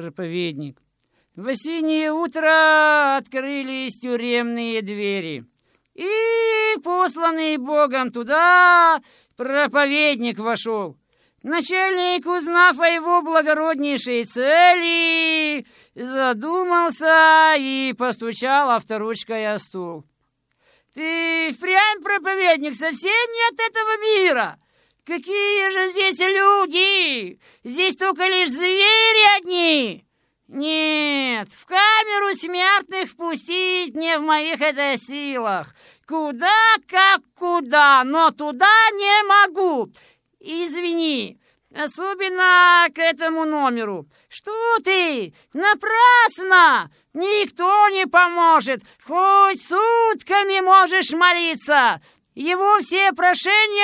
проповедник. В осеннее утро открылись тюремные двери. И посланный Богом туда проповедник вошел. Начальник, узнав о его благороднейшей цели, задумался и постучал авторучкой о стул. «Ты впрямь проповедник, совсем нет этого мира! Какие же здесь люди! Здесь только лишь звери одни!» «Нет, в камеру смертных впустить не в моих это силах. Куда как куда, но туда не могу. Извини, особенно к этому номеру. Что ты? Напрасно! Никто не поможет. Хоть сутками можешь молиться. Его все прошения